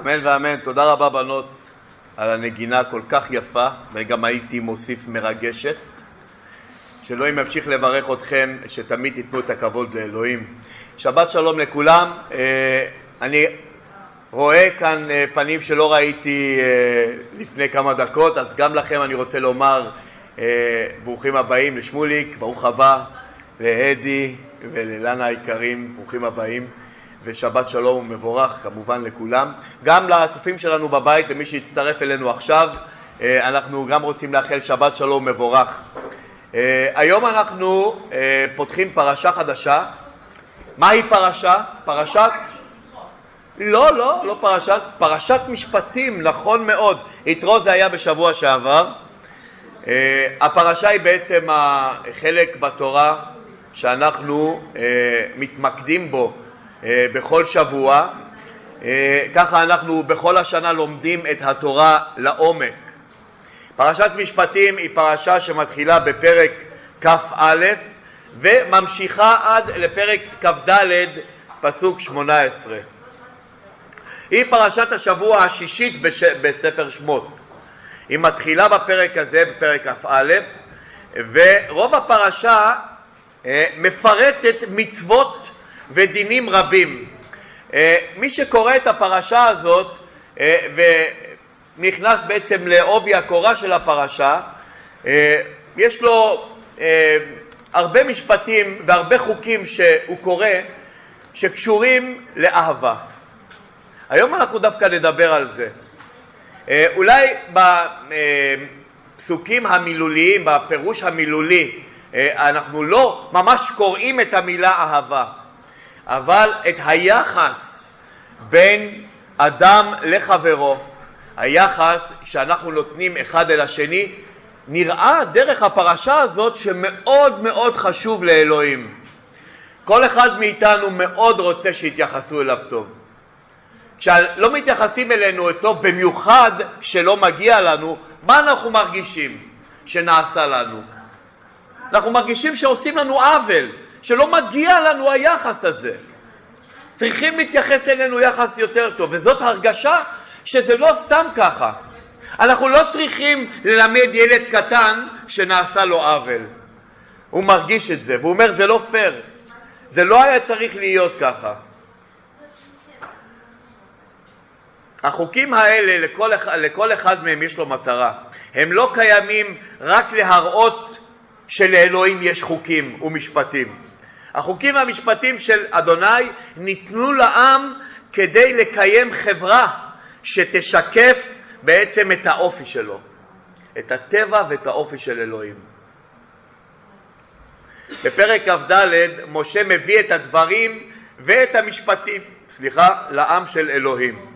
אמן ואמן. תודה רבה בנות על הנגינה כל כך יפה, וגם הייתי מוסיף מרגשת. שאלוהים ימשיך לברך אתכם, שתמיד תיתנו את הכבוד לאלוהים. שבת שלום לכולם. אה, אני רואה כאן אה, פנים שלא ראיתי אה, לפני כמה דקות, אז גם לכם אני רוצה לומר ברוכים הבאים לשמוליק, ברוך הבא, להדי וללנה היקרים, ברוכים הבאים. ושבת שלום ומבורך כמובן לכולם. גם לצופים שלנו בבית, למי שהצטרף אלינו עכשיו, אה, אנחנו גם רוצים לאחל שבת שלום מבורך. אה, היום אנחנו אה, פותחים פרשה חדשה. מהי פרשה? פרשת... לא, לא, לא פרשת, פרשת משפטים, נכון מאוד. יתרו זה היה בשבוע שעבר. הפרשה היא בעצם החלק בתורה שאנחנו מתמקדים בו בכל שבוע. אה, ככה אנחנו בכל השנה לומדים את התורה לעומק. פרשת משפטים היא פרשה שמתחילה בפרק כ"א וממשיכה עד לפרק כ"ד פסוק 18. היא פרשת השבוע השישית בש... בספר שמות. היא מתחילה בפרק הזה, בפרק כ"א, ורוב הפרשה אה, מפרטת מצוות ודינים רבים. אה, מי שקורא את הפרשה הזאת אה, ונכנס בעצם לעובי הקורה של הפרשה, אה, יש לו הרבה משפטים והרבה חוקים שהוא קורא שקשורים לאהבה. היום אנחנו דווקא נדבר על זה. אולי בפסוקים המילוליים, בפירוש המילולי, אנחנו לא ממש קוראים את המילה אהבה, אבל את היחס בין אדם לחברו, היחס שאנחנו נותנים אחד אל השני, נראה דרך הפרשה הזאת שמאוד מאוד חשוב לאלוהים. כל אחד מאיתנו מאוד רוצה שיתייחסו אליו טוב. כשלא מתייחסים אלינו טוב, במיוחד כשלא מגיע לנו, מה אנחנו מרגישים שנעשה לנו? אנחנו מרגישים שעושים לנו עוול, שלא מגיע לנו היחס הזה. צריכים להתייחס אלינו יחס יותר טוב, וזאת הרגשה שזה לא סתם ככה. אנחנו לא צריכים ללמד ילד קטן שנעשה לו עוול. הוא מרגיש את זה, והוא אומר זה לא פייר, זה לא היה צריך להיות ככה. החוקים האלה, לכל, לכל אחד מהם יש לו מטרה. הם לא קיימים רק להראות שלאלוהים יש חוקים ומשפטים. החוקים והמשפטים של אדוני ניתנו לעם כדי לקיים חברה שתשקף בעצם את האופי שלו, את הטבע ואת האופי של אלוהים. בפרק כ"ד משה מביא את הדברים ואת המשפטים, סליחה, לעם של אלוהים,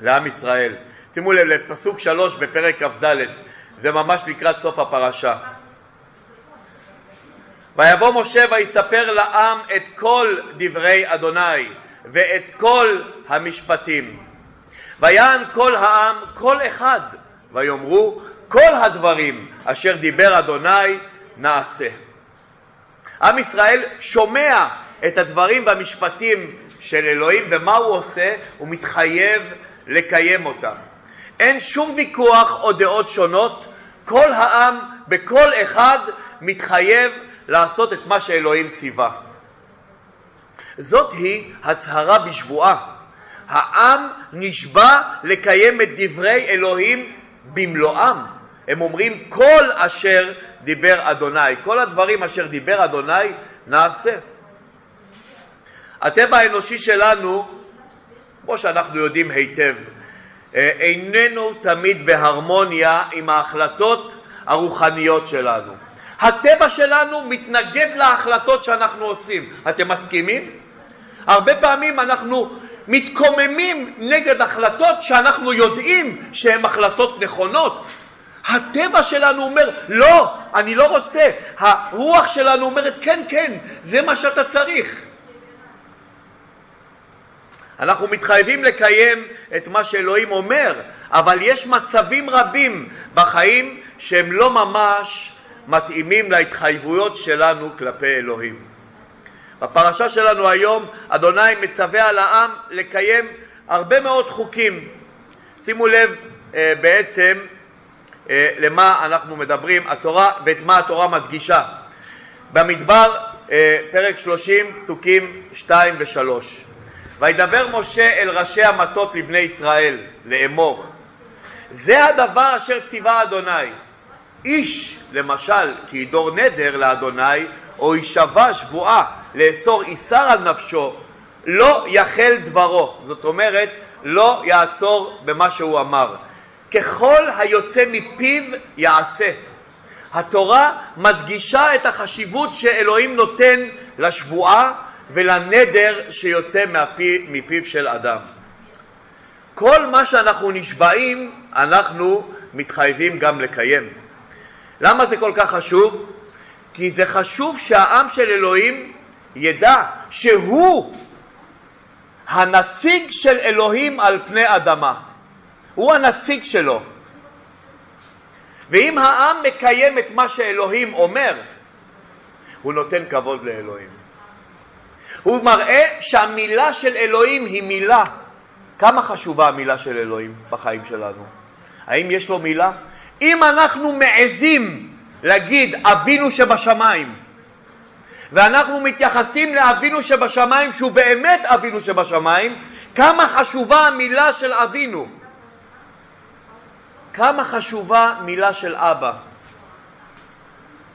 לעם ישראל. שימו לב לפסוק שלוש בפרק כ"ד, זה ממש לקראת סוף הפרשה. ויבוא משה ויספר לעם את כל דברי אדוני ואת כל המשפטים. ויען כל העם כל אחד ויאמרו כל הדברים אשר דיבר אדוני נעשה. עם ישראל שומע את הדברים והמשפטים של אלוהים ומה הוא עושה? הוא מתחייב לקיים אותם. אין שום ויכוח או דעות שונות, כל העם בכל אחד מתחייב לעשות את מה שאלוהים ציווה. זאת היא הצהרה בשבועה. העם נשבע לקיים את דברי אלוהים במלואם. הם אומרים כל אשר דיבר אדוני, כל הדברים אשר דיבר אדוני נעשה. הטבע האנושי שלנו, כמו שאנחנו יודעים היטב, אה, איננו תמיד בהרמוניה עם ההחלטות הרוחניות שלנו. הטבע שלנו מתנגד להחלטות שאנחנו עושים. אתם מסכימים? הרבה פעמים אנחנו מתקוממים נגד החלטות שאנחנו יודעים שהן החלטות נכונות. הטבע שלנו אומר, לא, אני לא רוצה. הרוח שלנו אומרת, כן, כן, זה מה שאתה צריך. אנחנו מתחייבים לקיים את מה שאלוהים אומר, אבל יש מצבים רבים בחיים שהם לא ממש מתאימים להתחייבויות שלנו כלפי אלוהים. בפרשה שלנו היום אדוני מצווה על העם לקיים הרבה מאוד חוקים. שימו לב אה, בעצם אה, למה אנחנו מדברים, התורה ואת מה התורה מדגישה. במדבר, אה, פרק 30, פסוקים 2 ו-3. וידבר משה אל ראשי המטות לבני ישראל לאמור זה הדבר אשר ציווה אדוני איש למשל כי ידור נדר לאדוני או יישבע שבועה לאסור איסר על נפשו לא יחל דברו זאת אומרת לא יעצור במה שהוא אמר ככל היוצא מפיו יעשה התורה מדגישה את החשיבות שאלוהים נותן לשבועה ולנדר שיוצא מהפי, מפיו של אדם. כל מה שאנחנו נשבעים, אנחנו מתחייבים גם לקיים. למה זה כל כך חשוב? כי זה חשוב שהעם של אלוהים ידע שהוא הנציג של אלוהים על פני אדמה. הוא הנציג שלו. ואם העם מקיים את מה שאלוהים אומר, הוא נותן כבוד לאלוהים. הוא מראה שהמילה של אלוהים היא מילה. כמה חשובה המילה של אלוהים בחיים שלנו? האם יש לו מילה? אם אנחנו מעזים להגיד אבינו שבשמיים, ואנחנו מתייחסים לאבינו שבשמיים שהוא באמת אבינו שבשמיים, כמה חשובה המילה של אבינו. כמה חשובה מילה של אבא.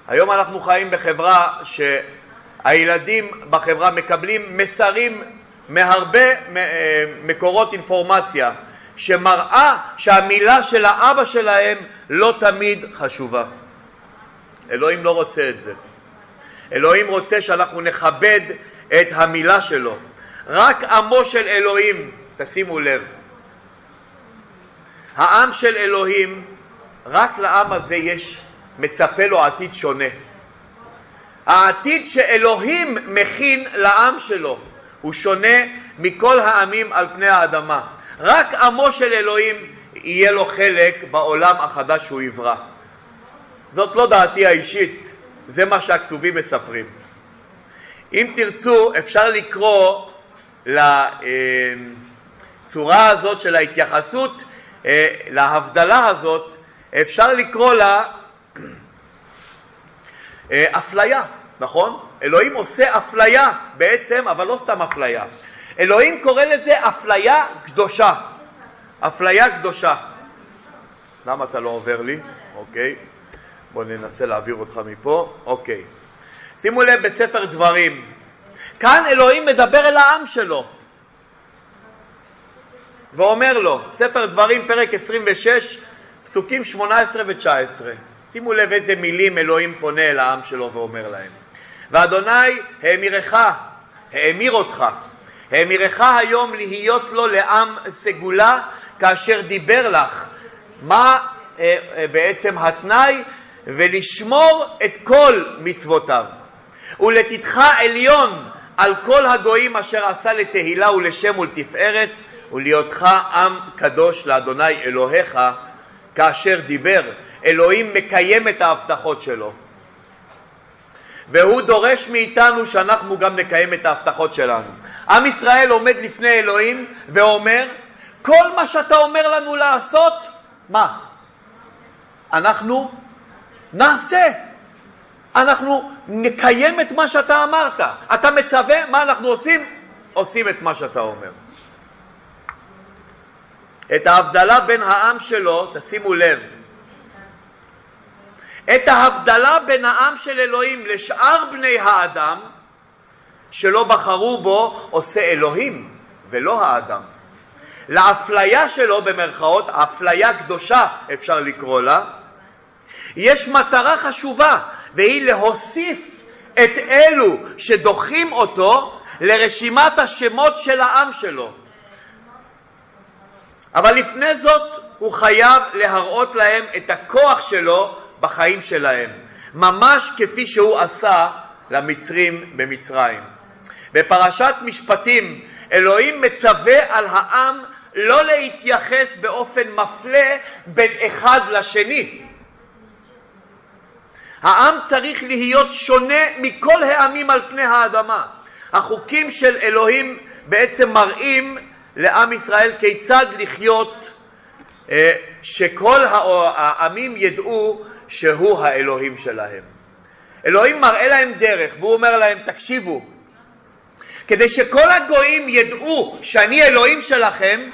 היום אנחנו חיים בחברה ש... הילדים בחברה מקבלים מסרים מהרבה אה, מקורות אינפורמציה שמראה שהמילה של האבא שלהם לא תמיד חשובה. אלוהים לא רוצה את זה. אלוהים רוצה שאנחנו נכבד את המילה שלו. רק עמו של אלוהים, תשימו לב, העם של אלוהים, רק לעם הזה יש, מצפה לו עתיד שונה. העתיד שאלוהים מכין לעם שלו הוא שונה מכל העמים על פני האדמה. רק עמו של אלוהים יהיה לו חלק בעולם החדש שהוא יברא. זאת לא דעתי האישית, זה מה שהכתובים מספרים. אם תרצו, אפשר לקרוא לצורה הזאת של ההתייחסות, אה, להבדלה הזאת, אפשר לקרוא לה אה, אפליה, נכון? אלוהים עושה אפליה בעצם, אבל לא סתם אפליה. אלוהים קורא לזה אפליה קדושה. אפליה קדושה. למה אתה לא עובר לי? אוקיי. בוא ננסה להעביר אותך מפה. אוקיי. שימו לב בספר דברים. כאן אלוהים מדבר אל העם שלו ואומר לו, ספר דברים, פרק 26, פסוקים 18 ו-19. שימו לב איזה מילים אלוהים פונה אל העם שלו ואומר להם. ואדוני האמירך, האמיר אותך, האמירך היום להיות לו לעם סגולה כאשר דיבר לך. מה אה, אה, בעצם התנאי? ולשמור את כל מצוותיו. ולתתך עליון על כל הגויים אשר עשה לתהילה ולשם ולתפארת, ולהיותך עם קדוש לאדוני אלוהיך כאשר דיבר. אלוהים מקיים את ההבטחות שלו. והוא דורש מאיתנו שאנחנו גם נקיים את ההבטחות שלנו. עם ישראל עומד לפני אלוהים ואומר, כל מה שאתה אומר לנו לעשות, מה? אנחנו נעשה. אנחנו נקיים את מה שאתה אמרת. אתה מצווה, מה אנחנו עושים? עושים את מה שאתה אומר. את ההבדלה בין העם שלו, תשימו לב, את ההבדלה בין העם של אלוהים לשאר בני האדם שלא בחרו בו עושה אלוהים ולא האדם. לאפליה שלו במרכאות, אפליה קדושה אפשר לקרוא לה, יש מטרה חשובה והיא להוסיף את אלו שדוחים אותו לרשימת השמות של העם שלו. אבל לפני זאת הוא חייב להראות להם את הכוח שלו בחיים שלהם, ממש כפי שהוא עשה למצרים במצרים. בפרשת משפטים אלוהים מצווה על העם לא להתייחס באופן מפלה בין אחד לשני. העם צריך להיות שונה מכל העמים על פני האדמה. החוקים של אלוהים בעצם מראים לעם ישראל כיצד לחיות, אה, שכל העמים ידעו שהוא האלוהים שלהם. אלוהים מראה להם דרך, והוא אומר להם, תקשיבו, כדי שכל הגויים ידעו שאני אלוהים שלכם,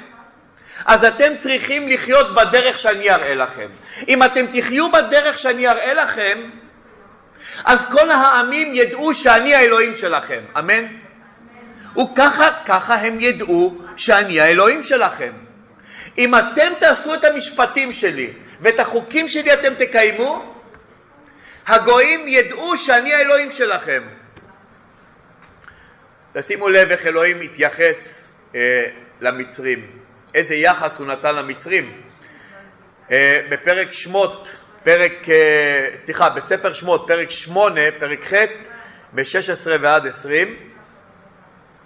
אז אתם צריכים לחיות בדרך שאני אראה לכם. אם אתם תחיו בדרך שאני אראה לכם, אז כל העמים ידעו שאני האלוהים שלכם. אמן? וככה, ככה הם ידעו שאני האלוהים שלכם. אם אתם תעשו את המשפטים שלי ואת החוקים שלי אתם תקיימו, הגויים ידעו שאני האלוהים שלכם. תשימו לב איך אלוהים התייחס אה, למצרים, איזה יחס הוא נתן למצרים. אה, בפרק שמות, פרק, אה, סליחה, בספר שמות, פרק שמונה, פרק ח', ב-16 ועד 20,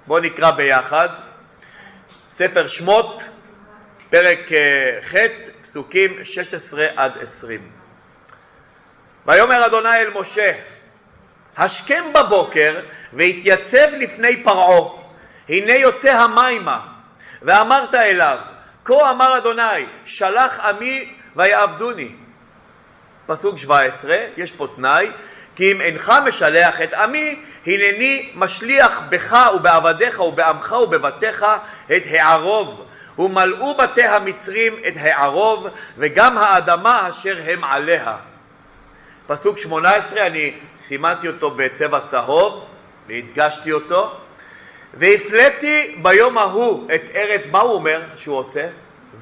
בואו נקרא ביחד. ספר שמות, פרק אה, ח', פסוקים 16 עד 20. ויאמר אדוני אל משה, השכם בבוקר והתייצב לפני פרעה, הנה יוצא המימה, ואמרת אליו, כה אמר אדוני, שלח עמי ויעבדוני. פסוק 17, יש פה תנאי, כי אם אינך משלח את עמי, הנני משליח בך ובעבדיך ובעמך ובבתיך את הערוב, ומלאו בתי המצרים את הערוב, וגם האדמה אשר הם עליה. פסוק 18, אני סימנתי אותו בצבע צהוב והדגשתי אותו. והפלאתי ביום ההוא את ארץ, מה הוא אומר שהוא עושה?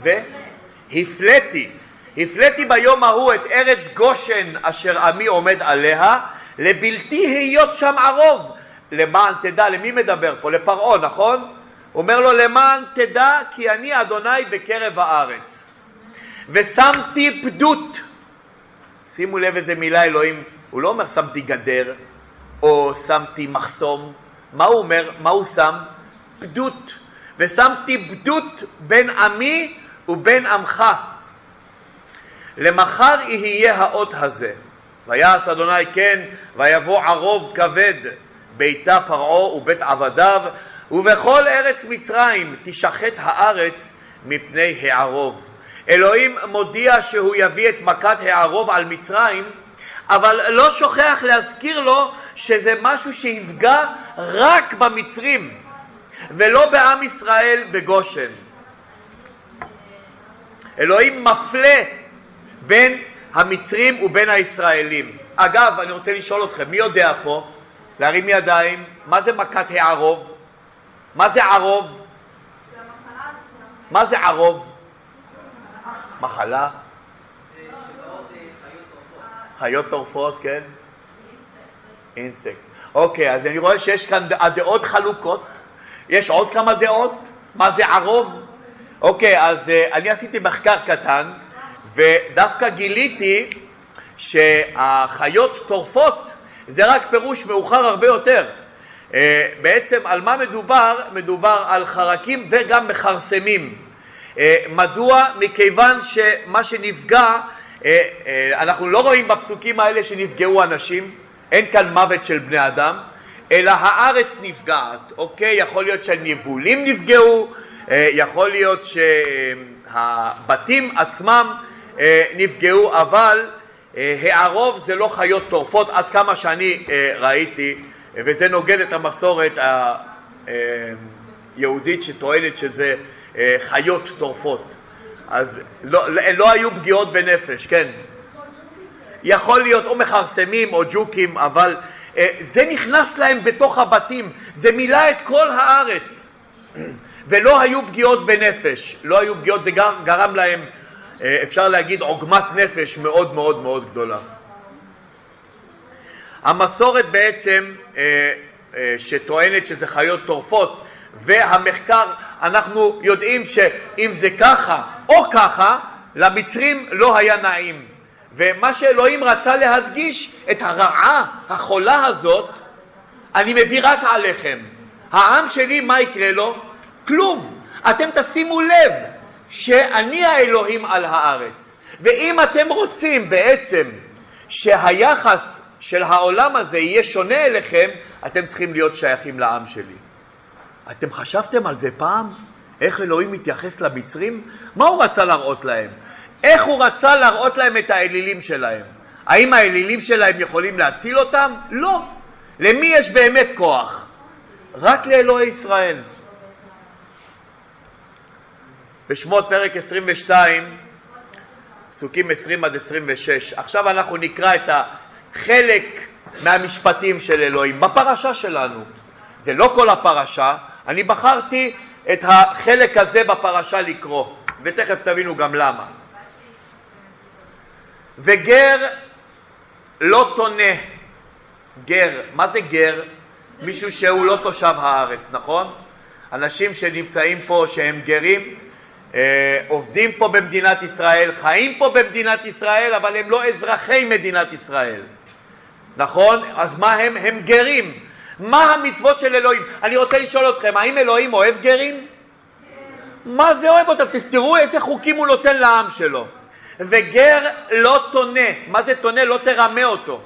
והפלאתי. הפלאתי ביום ההוא את ארץ גושן אשר עמי עומד עליה, לבלתי היות שם ערוב. למען תדע, למי מדבר פה? לפרעה, נכון? אומר לו, למען תדע כי אני אדוני בקרב הארץ. ושמתי פדות שימו לב איזה מילה אלוהים, הוא לא אומר שמתי גדר או שמתי מחסום, מה הוא אומר? מה הוא שם? פדות. ושמתי פדות בין עמי ובין עמך. למחר יהיה האות הזה. ויעש אדוני כן, ויבוא ערוב כבד, ביתה פרעה ובית עבדיו, ובכל ארץ מצרים תשחט הארץ מפני הערוב. אלוהים מודיע שהוא יביא את מכת הערוב על מצרים, אבל לא שוכח להזכיר לו שזה משהו שיפגע רק במצרים ולא בעם ישראל בגושן. אלוהים מפלה בין המצרים ובין הישראלים. אגב, אני רוצה לשאול אתכם, מי יודע פה? להרים ידיים, מה זה מכת הערוב? מה זה ערוב? מה זה ערוב? מחלה? חיות טורפות, כן? אינסקט. אוקיי, אז אני רואה שיש כאן הדעות חלוקות. יש עוד כמה דעות? מה זה ערוב? אוקיי, אז uh, אני עשיתי מחקר קטן, ודווקא גיליתי שהחיות טורפות זה רק פירוש מאוחר הרבה יותר. Uh, בעצם על מה מדובר? מדובר על חרקים וגם מכרסמים. אה, מדוע? מכיוון שמה שנפגע, אה, אה, אנחנו לא רואים בפסוקים האלה שנפגעו אנשים, אין כאן מוות של בני אדם, אלא הארץ נפגעת, אוקיי? יכול להיות שהניבולים נפגעו, יכול להיות שהבתים עצמם נפגעו, אבל הערוב זה לא חיות טורפות עד כמה שאני ראיתי, וזה נוגד את המסורת היהודית שטוענת שזה אה, חיות טורפות. אז לא, לא, לא היו פגיעות בנפש, כן. יכול להיות או מכרסמים או ג'וקים, אבל אה, זה נכנס להם בתוך הבתים, זה מילא את כל הארץ. ולא היו פגיעות בנפש, לא היו פגיעות, זה גרם, להם, אה, אפשר להגיד, עוגמת נפש מאוד מאוד מאוד גדולה. המסורת בעצם, אה, אה, שטוענת שזה חיות טורפות, והמחקר, אנחנו יודעים שאם זה ככה או ככה, למצרים לא היה נעים. ומה שאלוהים רצה להדגיש, את הרעה החולה הזאת, אני מביא רק עליכם. העם שלי, מה יקרה לו? כלום. אתם תשימו לב שאני האלוהים על הארץ. ואם אתם רוצים בעצם שהיחס של העולם הזה יהיה שונה אליכם, אתם צריכים להיות שייכים לעם שלי. אתם חשבתם על זה פעם? איך אלוהים מתייחס למצרים? מה הוא רצה להראות להם? איך הוא רצה להראות להם את האלילים שלהם? האם האלילים שלהם יכולים להציל אותם? לא. למי יש באמת כוח? רק לאלוהי ישראל. בשמות פרק 22, פסוקים 20 עד 26. עכשיו אנחנו נקרא את החלק מהמשפטים של אלוהים בפרשה שלנו. זה לא כל הפרשה, אני בחרתי את החלק הזה בפרשה לקרוא, ותכף תבינו גם למה. וגר לא תונה. גר, מה זה גר? מישהו שהוא לא תושב הארץ, נכון? אנשים שנמצאים פה שהם גרים, אה, עובדים פה במדינת ישראל, חיים פה במדינת ישראל, אבל הם לא אזרחי מדינת ישראל. נכון? אז מה הם? הם גרים. מה המצוות של אלוהים? אני רוצה לשאול אתכם, האם אלוהים אוהב גרים? מה זה אוהב אותם? תראו איזה חוקים הוא נותן לעם שלו. וגר לא תונה. מה זה תונה? לא תרמה אותו.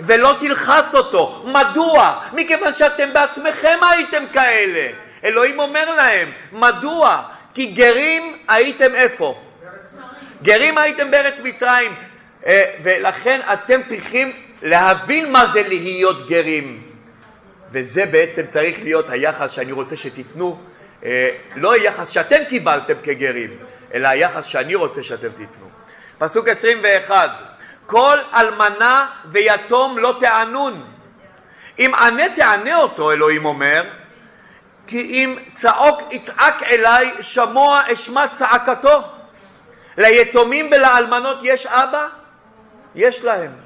ולא תלחץ אותו. מדוע? מכיוון שאתם בעצמכם הייתם כאלה. אלוהים אומר להם, מדוע? כי גרים הייתם איפה? גרים הייתם בארץ מצרים. אה, ולכן אתם צריכים להבין מה זה להיות גרים. וזה בעצם צריך להיות היחס שאני רוצה שתיתנו, אה, לא היחס שאתם קיבלתם כגרים, אלא היחס שאני רוצה שאתם תיתנו. פסוק 21, כל אלמנה ויתום לא תענון. אם ענה תענה אותו, אלוהים אומר, כי אם צעוק יצעק אליי, שמוע אשמע צעקתו. ליתומים ולאלמנות יש אבא? יש להם.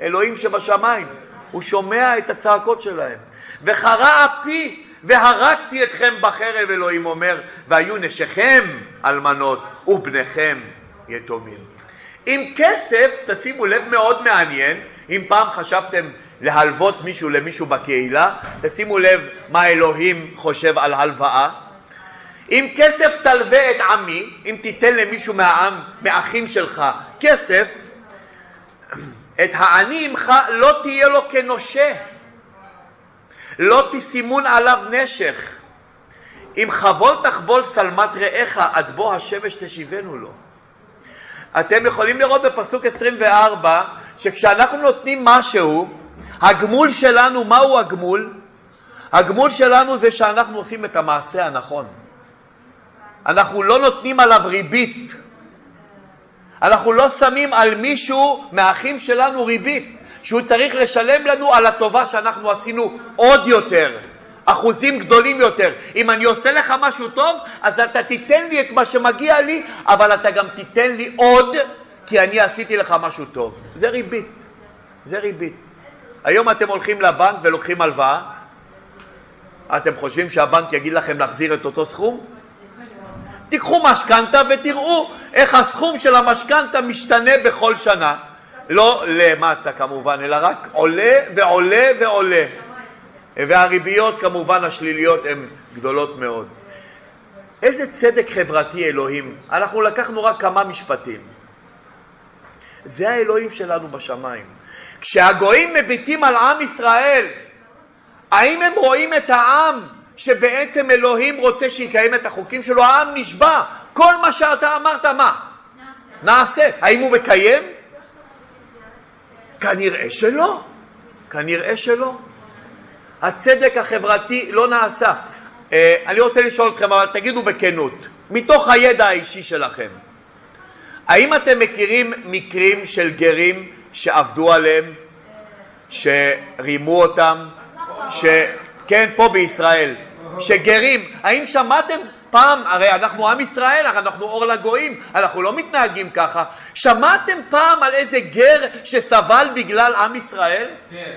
אלוהים שבשמיים. הוא שומע את הצעקות שלהם. וחרה אפי והרגתי אתכם בחרב, אלוהים אומר, והיו נשיכם אלמנות ובניכם יתומים. עם כסף, תשימו לב מאוד מעניין, אם פעם חשבתם להלוות מישהו למישהו בקהילה, תשימו לב מה אלוהים חושב על הלוואה. אם כסף תלווה את עמי, אם תיתן למישהו מהעם, מאחים שלך, כסף, את העני עמך לא תהיה לו כנושה, לא תסימון עליו נשך. אם חבול תחבול שלמת רעך עד בוא השמש תשיבנו לו. אתם יכולים לראות בפסוק 24 שכשאנחנו נותנים משהו, הגמול שלנו, מהו הגמול? הגמול שלנו זה שאנחנו עושים את המעשה הנכון. אנחנו לא נותנים עליו ריבית. אנחנו לא שמים על מישהו מהאחים שלנו ריבית, שהוא צריך לשלם לנו על הטובה שאנחנו עשינו עוד יותר, אחוזים גדולים יותר. אם אני עושה לך משהו טוב, אז אתה תיתן לי את מה שמגיע לי, אבל אתה גם תיתן לי עוד, כי אני עשיתי לך משהו טוב. זה ריבית, זה ריבית. היום אתם הולכים לבנק ולוקחים הלוואה, אתם חושבים שהבנק יגיד לכם להחזיר את אותו סכום? תיקחו משכנתה ותראו איך הסכום של המשכנתה משתנה בכל שנה. לא למטה כמובן, אלא רק עולה ועולה ועולה. והריביות כמובן השליליות הן גדולות מאוד. איזה צדק חברתי אלוהים. אנחנו לקחנו רק כמה משפטים. זה האלוהים שלנו בשמיים. כשהגויים מביטים על עם ישראל, האם הם רואים את העם שבעצם אלוהים רוצה שיקיים את החוקים שלו, העם נשבע, כל מה שאתה אמרת, מה? נעשה. נעשה. האם הוא מקיים? כנראה שלא. כנראה שלא. הצדק החברתי לא נעשה. אה, אני רוצה לשאול אתכם, אבל תגידו בכנות, מתוך הידע האישי שלכם, האם אתם מכירים מקרים של גרים שעבדו עליהם, שרימו אותם, ש... כן, פה בישראל, שגרים, האם שמעתם פעם, הרי אנחנו עם ישראל, אנחנו אור לגויים, אנחנו לא מתנהגים ככה, שמעתם פעם על איזה גר שסבל בגלל עם ישראל? כן.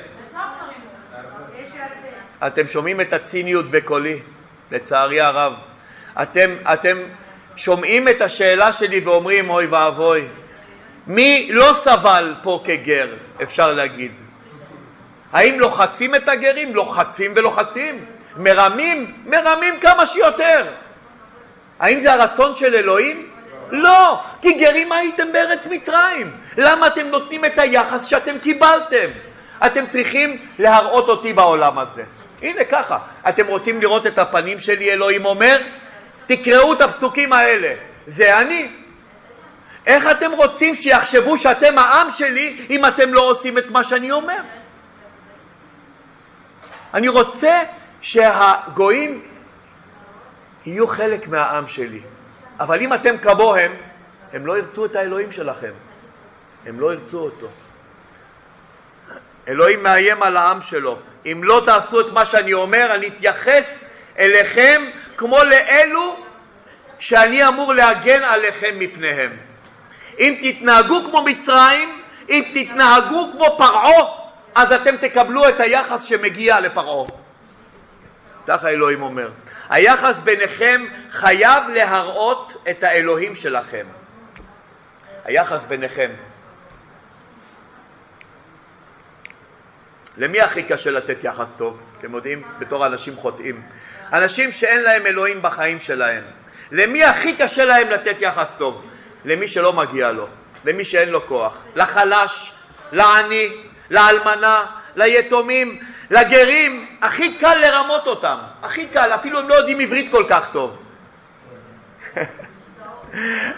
אתם שומעים את הציניות בקולי, לצערי הרב. אתם, אתם שומעים את השאלה שלי ואומרים, אוי ואבוי, מי לא סבל פה כגר, אפשר להגיד? האם לוחצים את הגרים? לוחצים ולוחצים. מרמים? מרמים כמה שיותר. האם זה הרצון של אלוהים? לא, כי גרים הייתם בארץ מצרים. למה אתם נותנים את היחס שאתם קיבלתם? אתם צריכים להראות אותי בעולם הזה. הנה ככה, אתם רוצים לראות את הפנים שלי, אלוהים אומר? תקראו את הפסוקים האלה, זה אני. איך אתם רוצים שיחשבו שאתם העם שלי אם אתם לא עושים את מה שאני אומר? אני רוצה שהגויים יהיו חלק מהעם שלי, אבל אם אתם כמוהם, הם לא ירצו את האלוהים שלכם, הם לא ירצו אותו. אלוהים מאיים על העם שלו, אם לא תעשו את מה שאני אומר, אני אתייחס אליכם כמו לאלו שאני אמור להגן עליכם מפניהם. אם תתנהגו כמו מצרים, אם תתנהגו כמו פרעה, אז אתם תקבלו את היחס שמגיע לפרעה. ככה אלוהים אומר. היחס ביניכם חייב להראות את האלוהים שלכם. היחס ביניכם. למי הכי קשה לתת יחס טוב? אתם יודעים, בתור אנשים חוטאים. אנשים שאין להם אלוהים בחיים שלהם. למי הכי קשה להם לתת יחס טוב? למי שלא מגיע לו, למי שאין לו כוח, לחלש, לעני, לאלמנה, ליתומים, לגרים, הכי קל לרמות אותם, הכי קל, אפילו הם לא יודעים עברית כל כך טוב.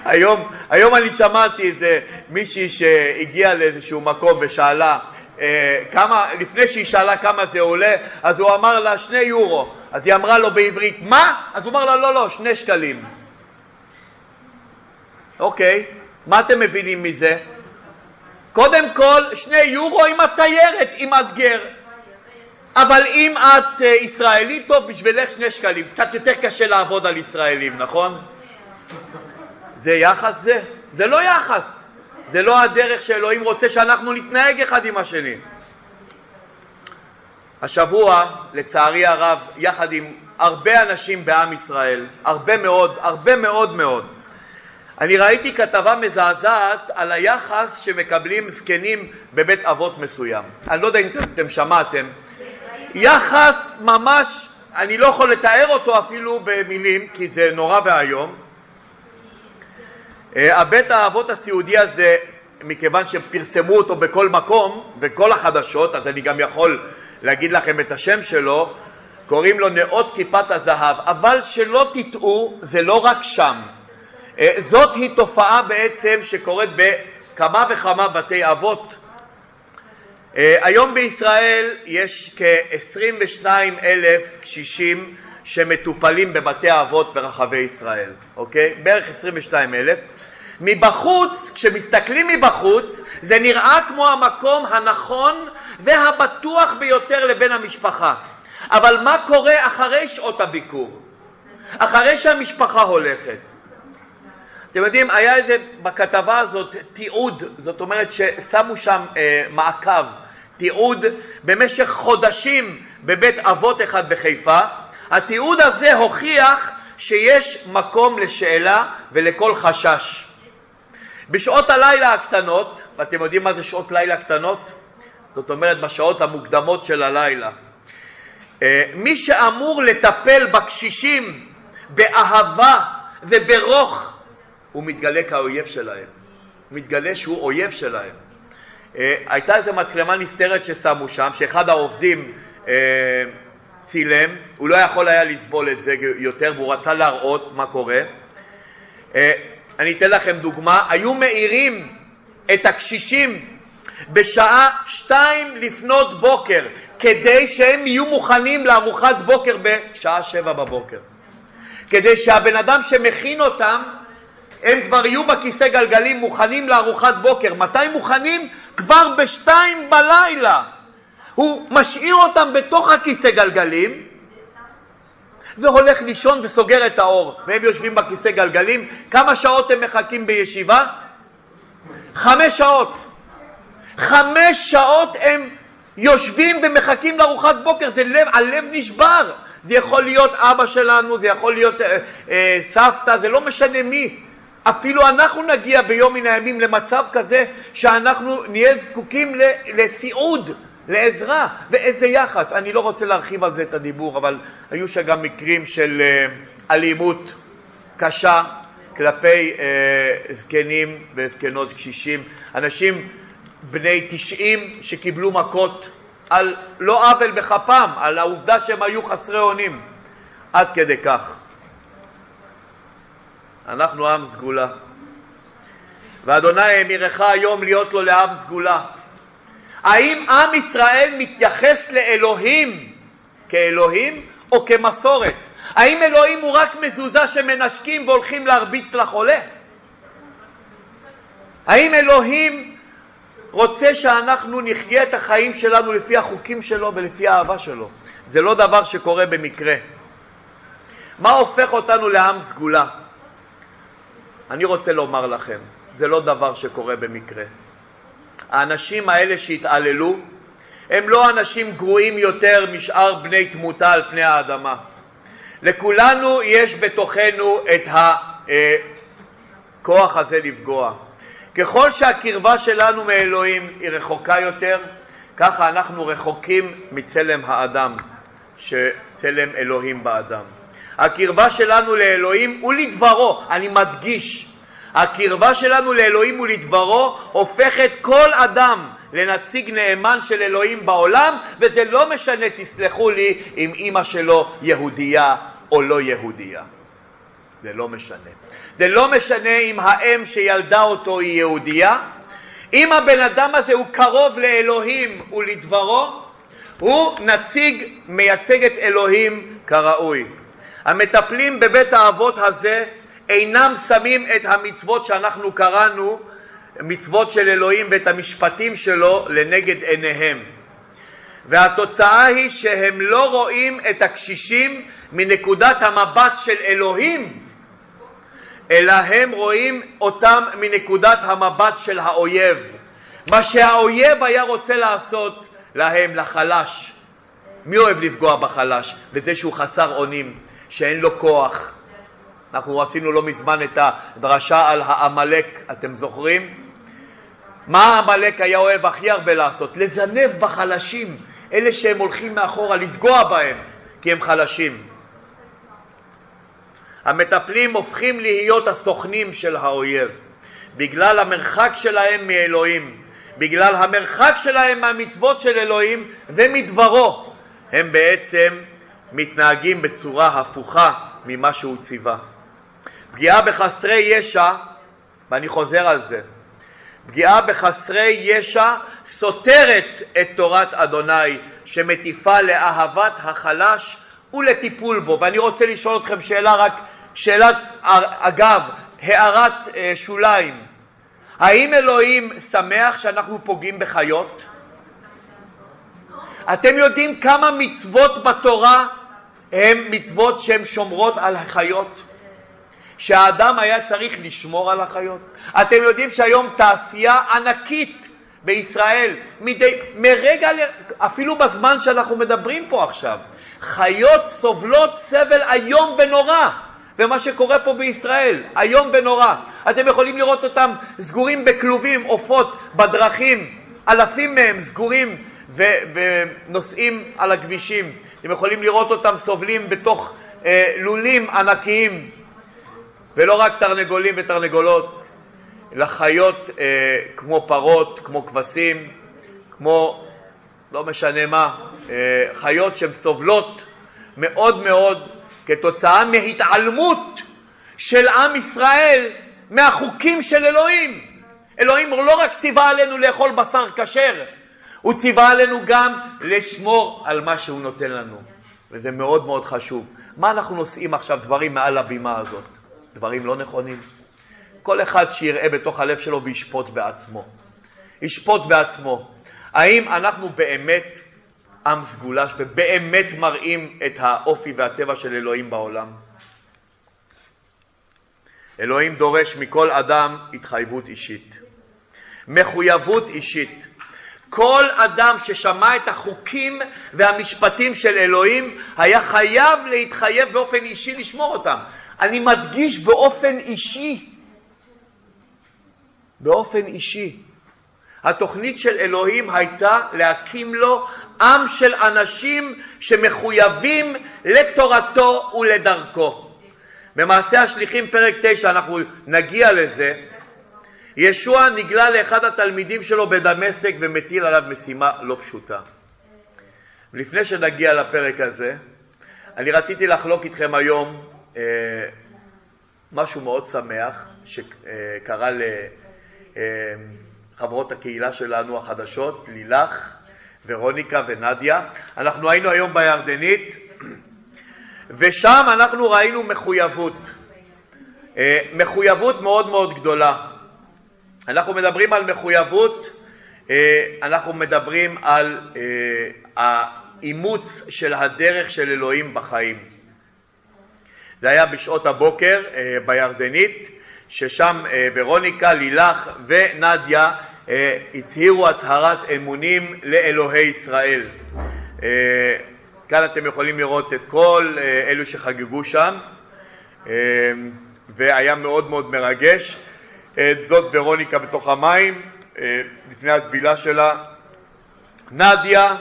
היום, היום אני שמעתי איזה מישהי שהגיעה לאיזשהו מקום ושאלה אה, כמה, לפני שהיא שאלה כמה זה עולה, אז הוא אמר לה שני יורו. אז היא אמרה לו בעברית, מה? אז הוא אמר לה, לא, לא, שני שקלים. אוקיי, מה אתם מבינים מזה? קודם כל, שני יורו אם את תיירת, אם את גר. אבל אם את uh, ישראלית, טוב, בשבילך שני שקלים. קצת יותר קשה לעבוד על ישראלים, נכון? זה יחס זה? זה לא יחס. זה לא הדרך שאלוהים רוצה שאנחנו נתנהג אחד עם השני. השבוע, לצערי הרב, יחד עם הרבה אנשים בעם ישראל, הרבה מאוד, הרבה מאוד מאוד, אני ראיתי כתבה מזעזעת על היחס שמקבלים זקנים בבית אבות מסוים. אני לא יודע אם אתם שמעתם. יחס ממש, אני לא יכול לתאר אותו אפילו במילים, כי זה נורא ואיום. אה, הבית האבות הסיעודי הזה, מכיוון שפרסמו אותו בכל מקום, בכל החדשות, אז אני גם יכול להגיד לכם את השם שלו, קוראים לו נאות כיפת הזהב, אבל שלא תטעו, זה לא רק שם. אה, זאת היא תופעה בעצם שקורית בכמה וכמה בתי אבות. אה, היום בישראל יש כ-22 אלף קשישים שמטופלים בבתי אבות ברחבי ישראל, אוקיי? בערך 22 אלף. מבחוץ, כשמסתכלים מבחוץ, זה נראה כמו המקום הנכון והבטוח ביותר לבן המשפחה. אבל מה קורה אחרי שעות הביקור? אחרי שהמשפחה הולכת? אתם יודעים, היה איזה בכתבה הזאת תיעוד, זאת אומרת ששמו שם אה, מעקב, תיעוד במשך חודשים בבית אבות אחד בחיפה. התיעוד הזה הוכיח שיש מקום לשאלה ולכל חשש. בשעות הלילה הקטנות, ואתם יודעים מה זה שעות לילה קטנות? זאת אומרת בשעות המוקדמות של הלילה. אה, מי שאמור לטפל בקשישים באהבה וברוך הוא מתגלה כאויב שלהם, הוא מתגלה שהוא אויב שלהם. אה, הייתה איזו מצלמה נסתרת ששמו שם, שאחד העובדים אה, צילם, הוא לא יכול היה לסבול את זה יותר והוא רצה להראות מה קורה. אה, אני אתן לכם דוגמה, היו מאירים את הקשישים בשעה שתיים לפנות בוקר כדי שהם יהיו מוכנים לארוחת בוקר בשעה שבע בבוקר כדי שהבן אדם שמכין אותם הם כבר יהיו בכיסא גלגלים מוכנים לארוחת בוקר. מתי מוכנים? כבר בשתיים בלילה. הוא משאיר אותם בתוך הכיסא גלגלים והולך לישון וסוגר את האור, והם יושבים בכיסא גלגלים. כמה שעות הם מחכים בישיבה? חמש שעות. חמש שעות הם יושבים ומחכים לארוחת בוקר, זה לב, הלב נשבר. זה יכול להיות אבא שלנו, זה יכול להיות אה, אה, סבתא, זה לא משנה מי. אפילו אנחנו נגיע ביום מן הימים למצב כזה שאנחנו נהיה זקוקים לסיעוד, לעזרה, ואיזה יחס. אני לא רוצה להרחיב על זה את הדיבור, אבל היו שם גם מקרים של אה, אלימות קשה כלפי אה, זקנים וזקנות קשישים, אנשים בני תשעים שקיבלו מכות על לא עוול בכפם, על העובדה שהם היו חסרי אונים, עד כדי כך. אנחנו עם סגולה. ואדוני האמירך היום להיות לו לעם סגולה. האם עם ישראל מתייחס לאלוהים כאלוהים או כמסורת? האם אלוהים הוא רק מזוזה שמנשקים והולכים להרביץ לחולה? האם אלוהים רוצה שאנחנו נחיה את החיים שלנו לפי החוקים שלו ולפי האהבה שלו? זה לא דבר שקורה במקרה. מה הופך אותנו לעם סגולה? אני רוצה לומר לכם, זה לא דבר שקורה במקרה. האנשים האלה שהתעללו הם לא אנשים גרועים יותר משאר בני תמותה על פני האדמה. לכולנו יש בתוכנו את הכוח הזה לפגוע. ככל שהקרבה שלנו מאלוהים היא רחוקה יותר, ככה אנחנו רחוקים מצלם האדם, שצלם אלוהים באדם. הקרבה שלנו לאלוהים ולדברו, אני מדגיש, הקרבה שלנו לאלוהים ולדברו הופכת כל אדם לנציג נאמן של אלוהים בעולם, וזה לא משנה, תסלחו לי, אם אימא שלו יהודייה או לא יהודייה. זה לא משנה. זה לא משנה אם האם שילדה אותו היא יהודייה, אם הבן אדם הזה הוא קרוב לאלוהים ולדברו, הוא נציג, מייצג את אלוהים כראוי. המטפלים בבית האבות הזה אינם שמים את המצוות שאנחנו קראנו, מצוות של אלוהים ואת המשפטים שלו לנגד עיניהם. והתוצאה היא שהם לא רואים את הקשישים מנקודת המבט של אלוהים, אלא הם רואים אותם מנקודת המבט של האויב. מה שהאויב היה רוצה לעשות להם, לחלש. מי אוהב לפגוע בחלש? בזה שהוא חסר אונים, שאין לו כוח. אנחנו עשינו לא מזמן את הדרשה על העמלק, אתם זוכרים? מה העמלק היה אוהב הכי הרבה לעשות? לזנב בחלשים, אלה שהם הולכים מאחורה, לפגוע בהם, כי הם חלשים. המטפלים הופכים להיות הסוכנים של האויב, בגלל המרחק שלהם מאלוהים, בגלל המרחק שלהם מהמצוות של אלוהים ומדברו, הם בעצם מתנהגים בצורה הפוכה ממה שהוא ציווה. פגיעה בחסרי ישע, ואני חוזר על זה, פגיעה בחסרי ישע סותרת את תורת אדוני שמטיפה לאהבת החלש ולטיפול בו. ואני רוצה לשאול אתכם שאלה רק, שאלת אגב, הערת אה, שוליים. האם אלוהים שמח שאנחנו פוגעים בחיות? אתם יודעים כמה מצוות בתורה הן מצוות שהן שומרות על החיות? שהאדם היה צריך לשמור על החיות. אתם יודעים שהיום תעשייה ענקית בישראל, מדי, מרגע, אפילו בזמן שאנחנו מדברים פה עכשיו, חיות סובלות סבל איום ונורא. ומה שקורה פה בישראל, איום ונורא. אתם יכולים לראות אותם סגורים בכלובים, עופות, בדרכים, אלפים מהם סגורים ונוסעים על הכבישים. אתם יכולים לראות אותם סובלים בתוך אה, לולים ענקיים, ולא רק תרנגולים ותרנגולות, אלא חיות אה, כמו פרות, כמו כבשים, כמו לא משנה מה, אה, חיות שהן סובלות מאוד מאוד כתוצאה מהתעלמות של עם ישראל מהחוקים של אלוהים. אלוהים לא רק ציווה עלינו לאכול בשר כשר, הוא ציווה עלינו גם לשמור על מה שהוא נותן לנו, וזה מאוד מאוד חשוב. מה אנחנו נושאים עכשיו דברים מעל הבימה הזאת? דברים לא נכונים. כל אחד שיראה בתוך הלב שלו וישפוט בעצמו. ישפוט בעצמו. האם אנחנו באמת עם סגולה ובאמת מראים את האופי והטבע של אלוהים בעולם? אלוהים דורש מכל אדם התחייבות אישית, מחויבות אישית. כל אדם ששמע את החוקים והמשפטים של אלוהים היה חייב להתחייב באופן אישי לשמור אותם. אני מדגיש באופן אישי. באופן אישי. התוכנית של אלוהים הייתה להקים לו עם של אנשים שמחויבים לתורתו ולדרכו. במעשה השליחים פרק 9, אנחנו נגיע לזה, ישוע נגלה לאחד התלמידים שלו בדמשק ומטיל עליו משימה לא פשוטה. לפני שנגיע לפרק הזה, אני רציתי לחלוק איתכם היום אה, משהו מאוד שמח שקרה לחברות הקהילה שלנו החדשות, לילך, ורוניקה ונדיה. אנחנו היינו היום בירדנית ושם אנחנו ראינו מחויבות, אה, מחויבות מאוד מאוד גדולה. אנחנו מדברים על מחויבות, אה, אנחנו מדברים על אה, האימוץ של הדרך של אלוהים בחיים. זה היה בשעות הבוקר בירדנית, ששם ורוניקה, לילך ונדיה הצהירו הצהרת אמונים לאלוהי ישראל. כאן אתם יכולים לראות את כל אה, אלו שחגגו שם, אה, והיה מאוד מאוד מרגש. אה, זאת ורוניקה בתוך המים, לפני הטבילה שלה, נדיה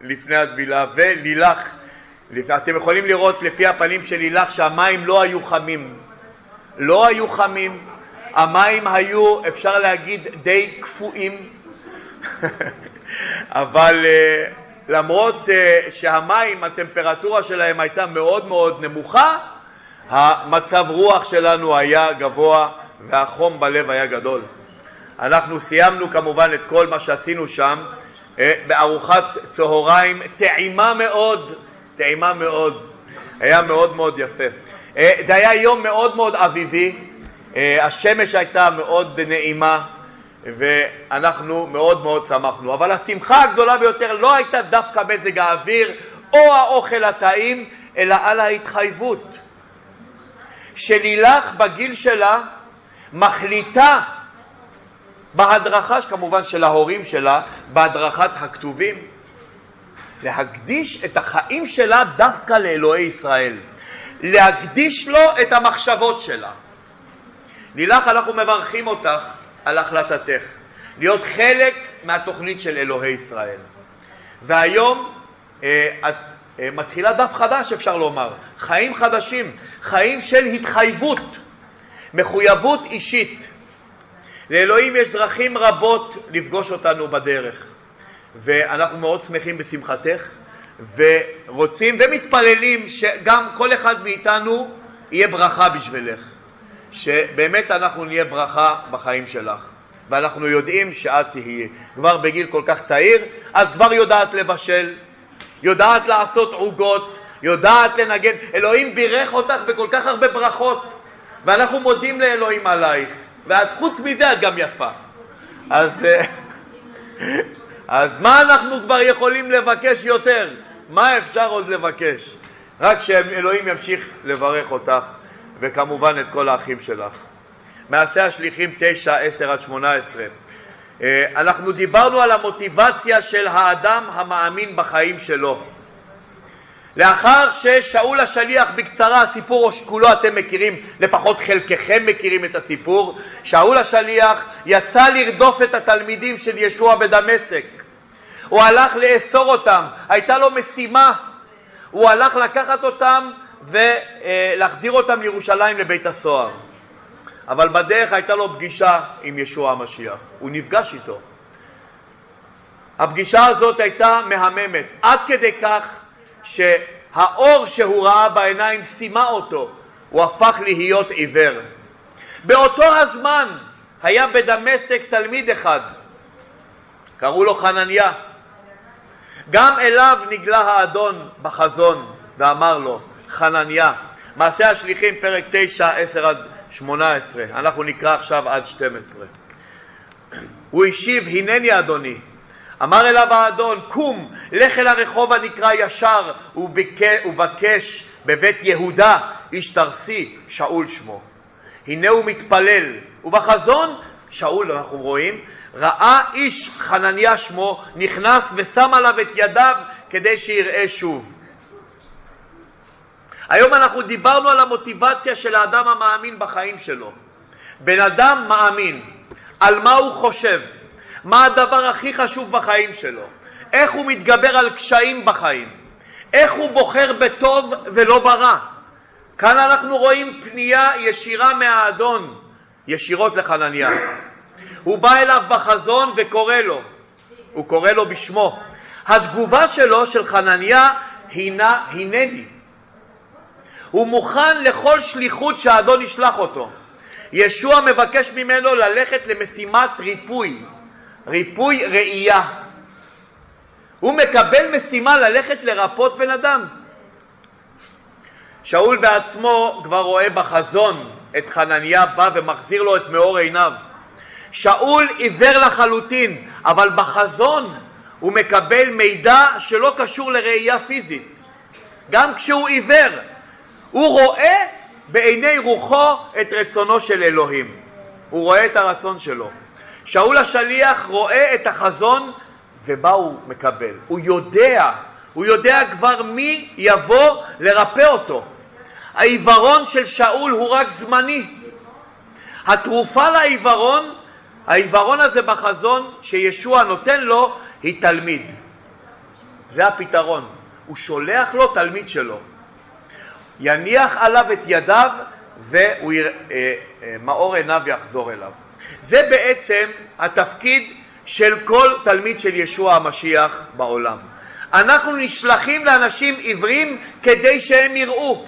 לפני הטבילה, ולילך. אתם יכולים לראות לפי הפנים של לילך שהמים לא היו חמים. לא היו חמים, המים היו, אפשר להגיד, די קפואים, אבל למרות uh, שהמים, הטמפרטורה שלהם הייתה מאוד מאוד נמוכה, המצב רוח שלנו היה גבוה והחום בלב היה גדול. אנחנו סיימנו כמובן את כל מה שעשינו שם uh, בארוחת צהריים טעימה מאוד, טעימה מאוד, היה מאוד מאוד יפה. Uh, זה היה יום מאוד מאוד אביבי, uh, השמש הייתה מאוד נעימה, ואנחנו מאוד מאוד שמחנו. אבל השמחה הגדולה ביותר לא הייתה דווקא מזג האוויר או האוכל הטעים, אלא על ההתחייבות. שלילך בגיל שלה מחליטה בהדרכה, כמובן של ההורים שלה, בהדרכת הכתובים, להקדיש את החיים שלה דווקא לאלוהי ישראל, להקדיש לו את המחשבות שלה. לילך, אנחנו מברכים אותך על החלטתך, להיות חלק מהתוכנית של אלוהי ישראל. והיום אה, את אה, מתחילה דף חדש, אפשר לומר, חיים חדשים, חיים של התחייבות, מחויבות אישית. לאלוהים יש דרכים רבות לפגוש אותנו בדרך, ואנחנו מאוד שמחים בשמחתך, ורוצים ומתפללים שגם כל אחד מאיתנו יהיה ברכה בשבילך. שבאמת אנחנו נהיה ברכה בחיים שלך. ואנחנו יודעים שאת תהיי. כבר בגיל כל כך צעיר, את כבר יודעת לבשל, יודעת לעשות עוגות, יודעת לנגן. אלוהים בירך אותך בכל כך הרבה ברכות, ואנחנו מודים לאלוהים עלייך. ואת חוץ מזה את גם יפה. אז, אה, אז מה אנחנו כבר יכולים לבקש יותר? מה אפשר עוד לבקש? רק שאלוהים ימשיך לברך אותך. וכמובן את כל האחים שלך. מעשה השליחים 9, 10 עד 18. אה, אנחנו דיברנו על המוטיבציה של האדם המאמין בחיים שלו. לאחר ששאול השליח, בקצרה, הסיפור כולו אתם מכירים, לפחות חלקכם מכירים את הסיפור, שאול השליח יצא לרדוף את התלמידים של ישוע בדמשק. הוא הלך לאסור אותם, הייתה לו משימה, הוא הלך לקחת אותם ולהחזיר אותם לירושלים לבית הסוהר. אבל בדרך הייתה לו פגישה עם ישוע המשיח, הוא נפגש איתו. הפגישה הזאת הייתה מהממת, עד כדי כך שהאור שהוא ראה בעיניים סימה אותו, הוא הפך להיות עיוור. באותו הזמן היה בדמשק תלמיד אחד, קראו לו חנניה. גם אליו נגלה האדון בחזון ואמר לו, חנניה. מעשה השליחים, פרק 9, 10 עד 18. אנחנו נקרא עכשיו עד 12. הוא השיב, הנני אדוני. אמר אליו האדון, קום, לך אל הרחוב הנקרא ישר, ובקש בבית יהודה, איש תרסי, שאול שמו. הנה הוא מתפלל, ובחזון, שאול, אנחנו רואים, ראה איש חנניה שמו, נכנס ושם עליו את ידיו כדי שיראה שוב. היום אנחנו דיברנו על המוטיבציה של האדם המאמין בחיים שלו. בן אדם מאמין, על מה הוא חושב, מה הדבר הכי חשוב בחיים שלו, איך הוא מתגבר על קשיים בחיים, איך הוא בוחר בטוב ולא ברע. כאן אנחנו רואים פנייה ישירה מהאדון, ישירות לחנניה. הוא בא אליו בחזון וקורא לו, הוא קורא לו בשמו. התגובה שלו, של חנניה, הינה הנני. הוא מוכן לכל שליחות שהאדון ישלח אותו. ישוע מבקש ממנו ללכת למשימת ריפוי, ריפוי ראייה. הוא מקבל משימה ללכת לרפות בן אדם. שאול בעצמו כבר רואה בחזון את חנניה בא ומחזיר לו את מאור עיניו. שאול עיוור לחלוטין, אבל בחזון הוא מקבל מידע שלא קשור לראייה פיזית. גם כשהוא עיוור, הוא רואה בעיני רוחו את רצונו של אלוהים. הוא רואה את הרצון שלו. שאול השליח רואה את החזון ומה הוא מקבל. הוא יודע, הוא יודע כבר מי יבוא לרפא אותו. העיוורון של שאול הוא רק זמני. התרופה לעיוורון, העיוורון הזה בחזון שישוע נותן לו, היא תלמיד. זה הפתרון. הוא שולח לו תלמיד שלו. יניח עליו את ידיו ומאור אה, אה, עיניו יחזור אליו. זה בעצם התפקיד של כל תלמיד של ישוע המשיח בעולם. אנחנו נשלחים לאנשים עיוורים כדי שהם יראו.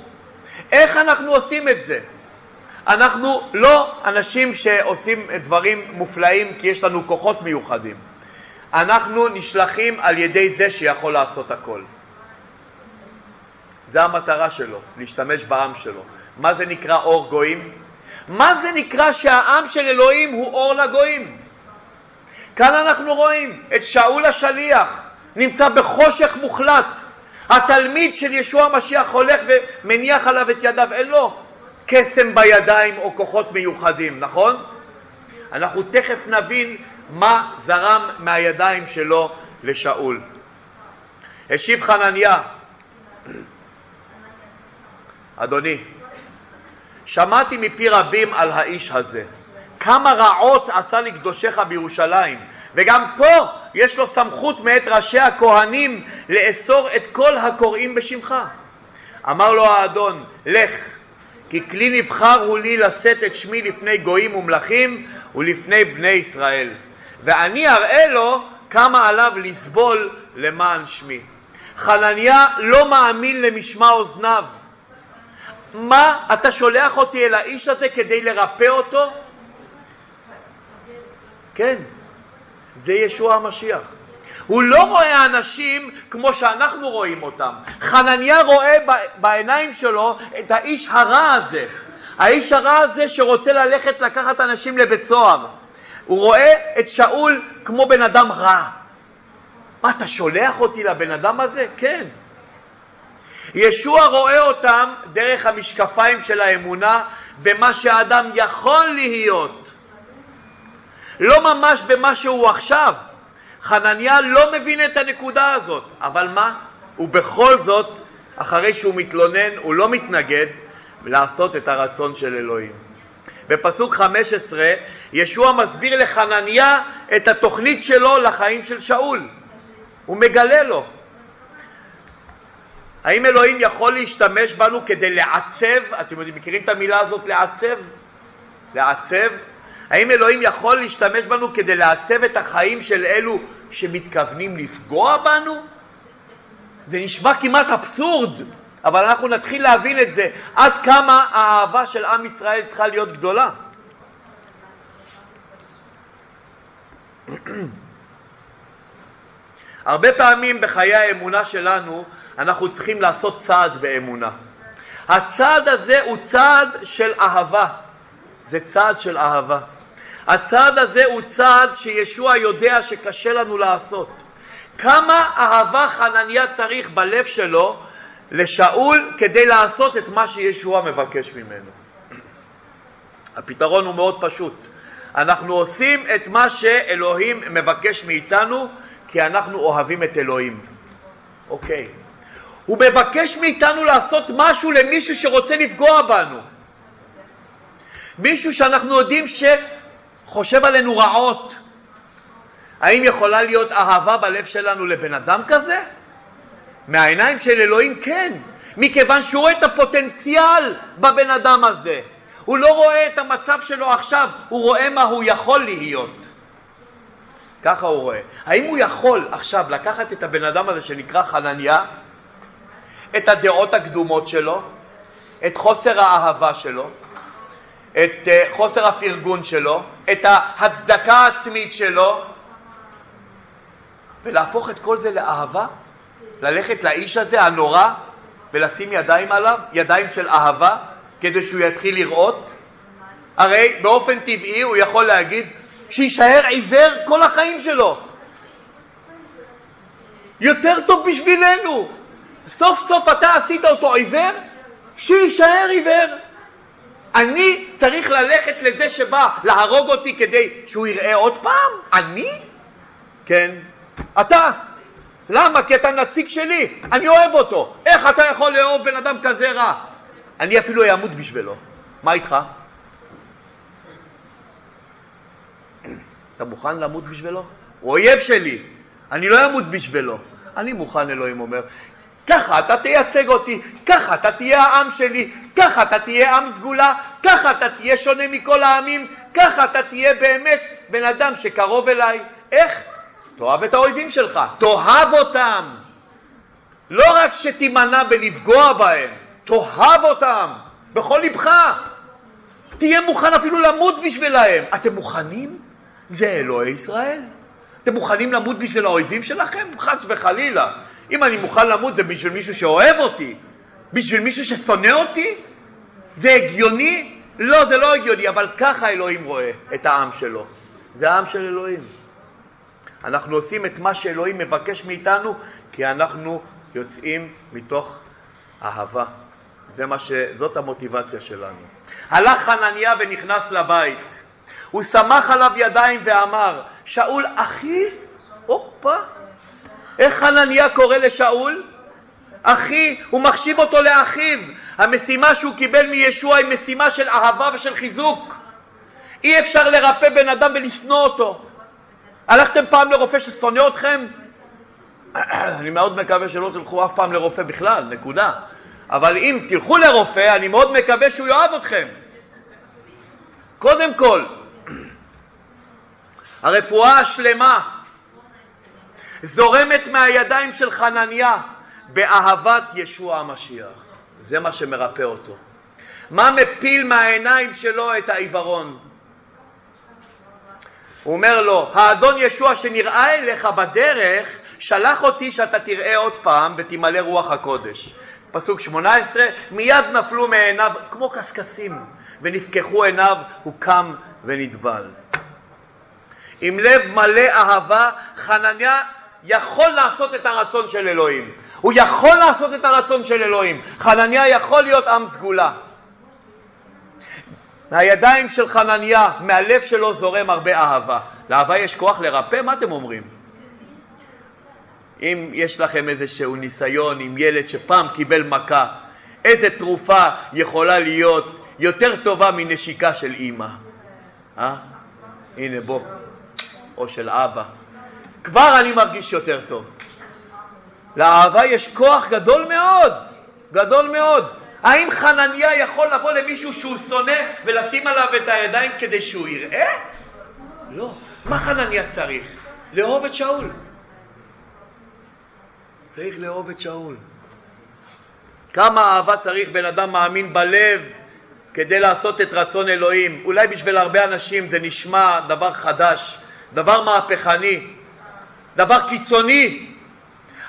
איך אנחנו עושים את זה? אנחנו לא אנשים שעושים דברים מופלאים כי יש לנו כוחות מיוחדים. אנחנו נשלחים על ידי זה שיכול לעשות הכל. זה המטרה שלו, להשתמש בעם שלו. מה זה נקרא אור גויים? מה זה נקרא שהעם של אלוהים הוא אור לגויים? כאן אנחנו רואים את שאול השליח נמצא בחושך מוחלט. התלמיד של ישוע המשיח הולך ומניח עליו את ידיו, אין לו קסם בידיים או כוחות מיוחדים, נכון? אנחנו תכף נבין מה זרם מהידיים שלו לשאול. השיב חנניה, אדוני, שמעתי מפי רבים על האיש הזה. כמה רעות עשה לקדושך בירושלים, וגם פה יש לו סמכות מאת ראשי הכהנים לאסור את כל הקוראים בשמך. אמר לו האדון, לך, כי כלי נבחר הוא לי לשאת את שמי לפני גויים ומלכים ולפני בני ישראל, ואני אראה לו כמה עליו לסבול למען שמי. חנניה לא מאמין למשמע אוזניו. מה, אתה שולח אותי אל האיש הזה כדי לרפא אותו? כן, זה ישוע המשיח. הוא לא רואה אנשים כמו שאנחנו רואים אותם. חנניה רואה בעיניים שלו את האיש הרע הזה. האיש הרע הזה שרוצה ללכת לקחת אנשים לבית סוהר. הוא רואה את שאול כמו בן אדם רע. מה, אתה שולח אותי לבן אדם הזה? כן. ישוע רואה אותם דרך המשקפיים של האמונה במה שהאדם יכול להיות. לא ממש במה שהוא עכשיו. חנניה לא מבין את הנקודה הזאת, אבל מה? ובכל זאת, אחרי שהוא מתלונן, הוא לא מתנגד לעשות את הרצון של אלוהים. בפסוק 15, ישוע מסביר לחנניה את התוכנית שלו לחיים של שאול. הוא מגלה לו. האם אלוהים יכול להשתמש בנו כדי לעצב, אתם יודעים, מכירים את המילה הזאת לעצב? לעצב? האם אלוהים יכול להשתמש בנו כדי לעצב את החיים של אלו שמתכוונים לפגוע בנו? זה נשמע כמעט אבסורד, אבל אנחנו נתחיל להבין את זה, עד כמה האהבה של עם ישראל צריכה להיות גדולה. הרבה פעמים בחיי האמונה שלנו אנחנו צריכים לעשות צעד באמונה. הצעד הזה הוא צעד של אהבה, זה צעד של אהבה. הצעד הזה הוא צעד שישוע יודע שקשה לנו לעשות. כמה אהבה חנניה צריך בלב שלו לשאול כדי לעשות את מה שישוע מבקש ממנו. הפתרון הוא מאוד פשוט. אנחנו עושים את מה שאלוהים מבקש מאיתנו כי אנחנו אוהבים את אלוהים. אוקיי. הוא מבקש מאיתנו לעשות משהו למישהו שרוצה לפגוע בנו. מישהו שאנחנו יודעים שחושב עלינו רעות. האם יכולה להיות אהבה בלב שלנו לבן אדם כזה? מהעיניים של אלוהים כן, מכיוון שהוא רואה את הפוטנציאל בבן אדם הזה. הוא לא רואה את המצב שלו עכשיו, הוא רואה מה הוא יכול להיות. ככה הוא רואה. האם הוא יכול עכשיו לקחת את הבן אדם הזה שנקרא חנניה, את הדעות הקדומות שלו, את חוסר האהבה שלו, את uh, חוסר הפרגון שלו, את ההצדקה העצמית שלו, ולהפוך את כל זה לאהבה, ללכת לאיש הזה הנורא ולשים ידיים עליו, ידיים של אהבה, כדי שהוא יתחיל לראות? הרי באופן טבעי הוא יכול להגיד שיישאר עיוור כל החיים שלו. יותר טוב בשבילנו. סוף סוף אתה עשית אותו עיוור, שיישאר עיוור. אני צריך ללכת לזה שבא להרוג אותי כדי שהוא יראה עוד פעם? אני? כן, אתה. למה? כי אתה נציג שלי, אני אוהב אותו. איך אתה יכול לאהוב בן אדם כזה רע? אני אפילו אעמוד בשבילו. מה איתך? אתה מוכן למות בשבילו? הוא אויב שלי, אני לא אמות בשבילו. אני מוכן, אלוהים אומר. ככה אתה תייצג אותי, ככה אתה תהיה העם שלי, ככה אתה תהיה עם סגולה, ככה אתה תהיה שונה מכל העמים, ככה אתה תהיה באמת בן אדם שקרוב אליי. איך? תאהב את האויבים שלך, תאהב אותם. לא רק שתימנע בלפגוע בהם, תאהב אותם בכל לבך. תהיה מוכן אפילו למות בשבילהם. אתם מוכנים? זה אלוהי ישראל. אתם מוכנים למות בשביל האויבים שלכם? חס וחלילה. אם אני מוכן למות זה בשביל מישהו שאוהב אותי, בשביל מישהו ששונא אותי? זה הגיוני? לא, זה לא הגיוני, אבל ככה אלוהים רואה את העם שלו. זה העם של אלוהים. אנחנו עושים את מה שאלוהים מבקש מאיתנו, כי אנחנו יוצאים מתוך אהבה. זה מה ש... זאת המוטיבציה שלנו. הלך חנניה ונכנס לבית. הוא סמך עליו ידיים ואמר, שאול אחי? הופה. איך חנניה קורא לשאול? אחי, הוא מחשיב אותו לאחיו. המשימה שהוא קיבל מישוע היא משימה של אהבה ושל חיזוק. אי אפשר לרפא בן אדם ולשנוא אותו. הלכתם פעם לרופא ששונא אתכם? אני מאוד מקווה שלא תלכו אף פעם לרופא בכלל, נקודה. אבל אם תלכו לרופא, אני מאוד מקווה שהוא יאהב אתכם. קודם כל, הרפואה השלמה זורמת מהידיים של חנניה באהבת ישוע המשיח. זה מה שמרפא אותו. מה מפיל מהעיניים שלו את העיוורון? הוא אומר לו, האדון ישוע שנראה אליך בדרך, שלח אותי שאתה תראה עוד פעם ותמלא רוח הקודש. פסוק 18, מיד נפלו מעיניו כמו קשקשים, ונפקחו עיניו, הוא קם ונטבל. עם לב מלא אהבה, חנניה יכול לעשות את הרצון של אלוהים. הוא יכול לעשות את הרצון של אלוהים. חנניה יכול להיות עם סגולה. מהידיים של חנניה, מהלב שלו זורם הרבה אהבה. לאהבה יש כוח לרפא? מה אתם אומרים? אם יש לכם איזשהו ניסיון עם ילד שפעם קיבל מכה, איזה תרופה יכולה להיות יותר טובה מנשיקה של אימא? אה? הנה בוא, או של אבא. כבר אני מרגיש יותר טוב. לאהבה יש כוח גדול מאוד, גדול מאוד. האם חנניה יכול לבוא למישהו שהוא שונא ולשים עליו את הידיים כדי שהוא יראה? לא. מה חנניה צריך? לאהוב את שאול. צריך לאהוב את שאול. כמה אהבה צריך בן אדם מאמין בלב כדי לעשות את רצון אלוהים. אולי בשביל הרבה אנשים זה נשמע דבר חדש, דבר מהפכני, דבר קיצוני,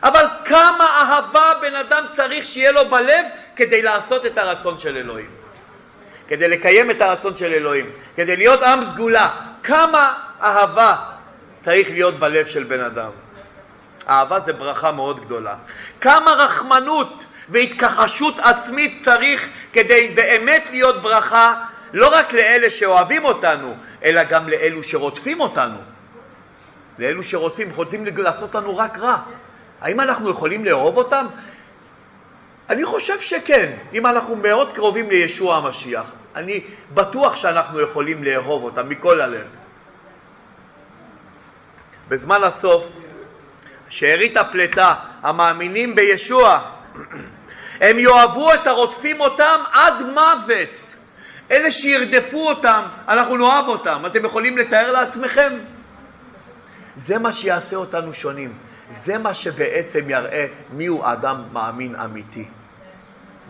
אבל כמה אהבה בן אדם צריך שיהיה לו בלב כדי לעשות את הרצון של אלוהים, כדי לקיים את הרצון של אלוהים, כדי להיות עם סגולה. כמה אהבה צריך להיות בלב של בן אדם. אהבה זה ברכה מאוד גדולה. כמה רחמנות והתכחשות עצמית צריך כדי באמת להיות ברכה לא רק לאלה שאוהבים אותנו, אלא גם לאלו שרודפים אותנו. לאלו שרודפים, רוצים לעשות לנו רק רע. האם אנחנו יכולים לאהוב אותם? אני חושב שכן, אם אנחנו מאוד קרובים לישוע המשיח. אני בטוח שאנחנו יכולים לאהוב אותם מכל הלב. בזמן הסוף, שארית הפלטה, המאמינים בישוע, הם יאהבו את הרודפים אותם עד מוות. אלה שירדפו אותם, אנחנו נאהב אותם. אתם יכולים לתאר לעצמכם? זה מה שיעשה אותנו שונים. זה מה שבעצם יראה מיהו אדם מאמין אמיתי.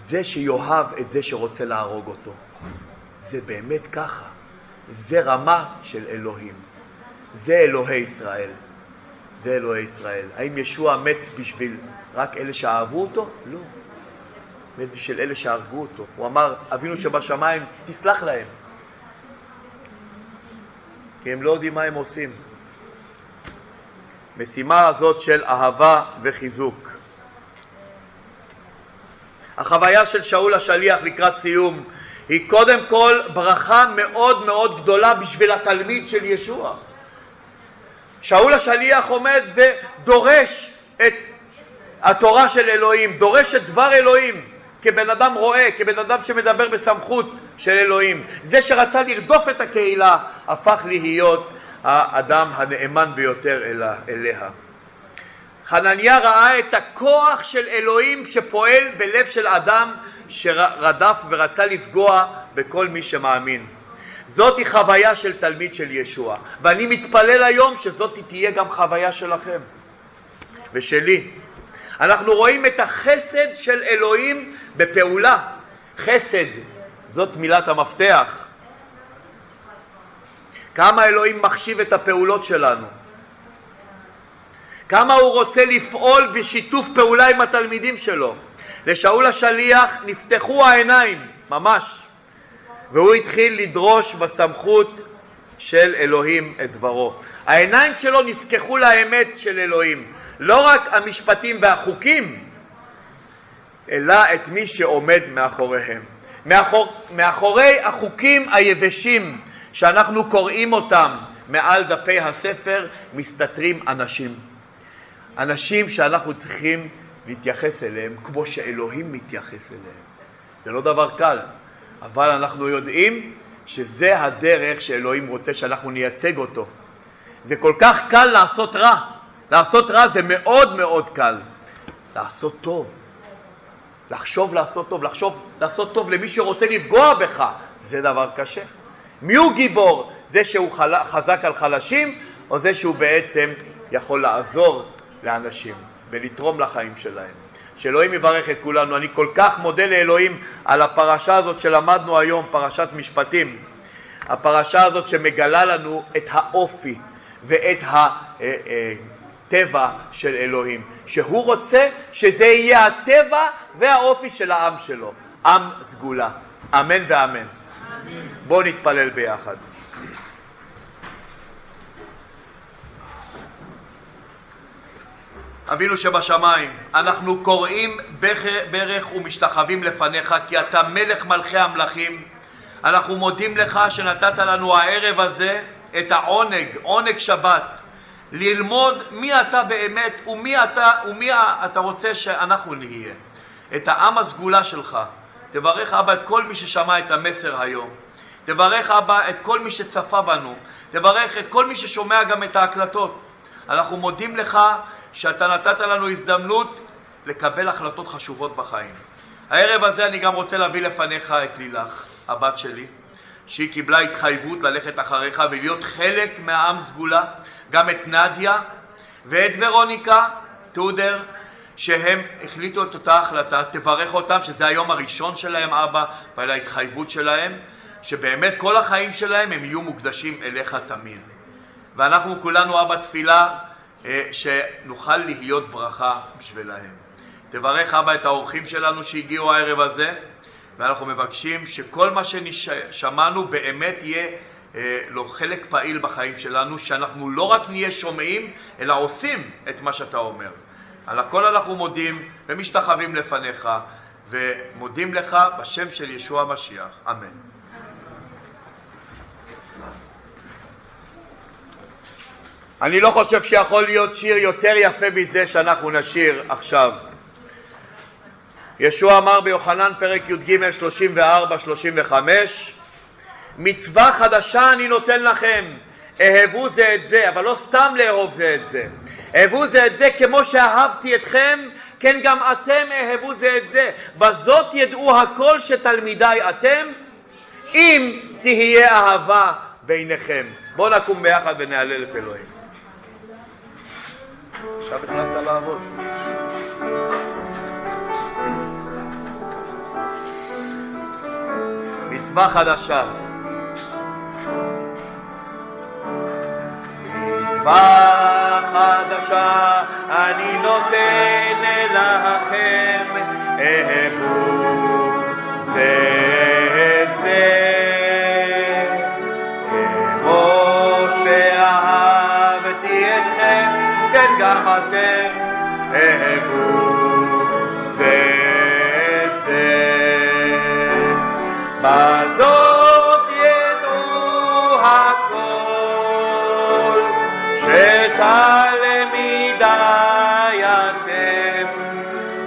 זה שיאהב את זה שרוצה להרוג אותו. זה באמת ככה. זה רמה של אלוהים. זה אלוהי ישראל. זה אלוהי ישראל. האם ישוע מת בשביל רק אלה שאהבו אותו? לא. מת בשביל אלה שהרגו אותו. הוא אמר, אבינו שבשמיים, תסלח להם. כי הם לא יודעים מה הם עושים. משימה הזאת של אהבה וחיזוק. החוויה של שאול השליח לקראת סיום היא קודם כל ברכה מאוד מאוד גדולה בשביל התלמיד של ישוע. שאול השליח עומד ודורש את התורה של אלוהים, דורש את דבר אלוהים כבן אדם רואה, כבן אדם שמדבר בסמכות של אלוהים. זה שרצה לרדוף את הקהילה הפך להיות האדם הנאמן ביותר אליה. חנניה ראה את הכוח של אלוהים שפועל בלב של אדם שרדף ורצה לפגוע בכל מי שמאמין. זאת היא חוויה של תלמיד של ישוע, ואני מתפלל היום שזאת תהיה גם חוויה שלכם ושלי. אנחנו רואים את החסד של אלוהים בפעולה. חסד, זאת מילת המפתח. כמה אלוהים מחשיב את הפעולות שלנו. כמה הוא רוצה לפעול בשיתוף פעולה עם התלמידים שלו. לשאול השליח נפתחו העיניים, ממש, והוא התחיל לדרוש בסמכות של אלוהים את דברו. העיניים שלו נפקחו לאמת של אלוהים, לא רק המשפטים והחוקים, אלא את מי שעומד מאחוריהם. מאחור, מאחורי החוקים היבשים שאנחנו קוראים אותם מעל דפי הספר מסתתרים אנשים. אנשים שאנחנו צריכים להתייחס אליהם כמו שאלוהים מתייחס אליהם. זה לא דבר קל, אבל אנחנו יודעים שזה הדרך שאלוהים רוצה שאנחנו נייצג אותו. זה כל כך קל לעשות רע. לעשות רע זה מאוד מאוד קל. לעשות טוב, לחשוב לעשות טוב, לחשוב לעשות טוב למי שרוצה לפגוע בך, זה דבר קשה. מי הוא גיבור? זה שהוא חזק על חלשים, או זה שהוא בעצם יכול לעזור לאנשים ולתרום לחיים שלהם. שאלוהים יברך את כולנו. אני כל כך מודה לאלוהים על הפרשה הזאת שלמדנו היום, פרשת משפטים. הפרשה הזאת שמגלה לנו את האופי ואת הטבע של אלוהים, שהוא רוצה שזה יהיה הטבע והאופי של העם שלו, עם סגולה. אמן ואמן. בואו נתפלל ביחד. אבינו שבשמיים, אנחנו קוראים ברך ומשתחווים לפניך, כי אתה מלך מלכי המלכים. אנחנו מודים לך שנתת לנו הערב הזה את העונג, עונג שבת, ללמוד מי אתה באמת ומי אתה, ומי אתה רוצה שאנחנו נהיה. את העם הסגולה שלך. תברך אבא את כל מי ששמע את המסר היום. תברך אבא את כל מי שצפה בנו. תברך את כל מי ששומע גם את ההקלטות. אנחנו מודים לך שאתה נתת לנו הזדמנות לקבל החלטות חשובות בחיים. הערב הזה אני גם רוצה להביא לפניך את לילך, הבת שלי, שהיא קיבלה התחייבות ללכת אחריך ולהיות חלק מהעם סגולה, גם את נדיה ואת ורוניקה טודר, שהם החליטו את אותה החלטה, תברך אותם, שזה היום הראשון שלהם, אבא, ועל ההתחייבות שלהם, שבאמת כל החיים שלהם הם יהיו מוקדשים אליך תמיד. ואנחנו כולנו, אבא, תפילה שנוכל להיות ברכה בשבילהם. תברך אבא את האורחים שלנו שהגיעו הערב הזה, ואנחנו מבקשים שכל מה ששמענו באמת יהיה אה, לו חלק פעיל בחיים שלנו, שאנחנו לא רק נהיה שומעים, אלא עושים את מה שאתה אומר. על הכל אנחנו מודים ומשתחווים לפניך, ומודים לך בשם של ישוע המשיח. אמן. אני לא חושב שיכול להיות שיר יותר יפה מזה שאנחנו נשיר עכשיו. ישוע אמר ביוחנן פרק י"ג 34-35 מצווה חדשה אני נותן לכם, אהבו זה את זה, אבל לא סתם לאהוב זה את זה. אהבו זה את זה כמו שאהבתי אתכם, כן גם אתם אהבו זה את זה. בזאת ידעו הכל שתלמידיי אתם, אם תהיה אהבה ביניכם. בואו נקום ביחד ונהלל את אלוהים. עכשיו החלטת לעבוד. מצווה חדשה. מצווה חדשה אני נותן לכם, אהבו זה את זה. גם אתם אהבו זה את זה. בזאת ידעו הכל, שתלמידי אתם,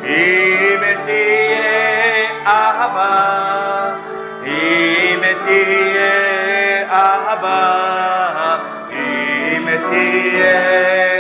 אם תהיה אהבה, אם תהיה אהבה, אם תהיה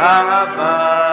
אהבה.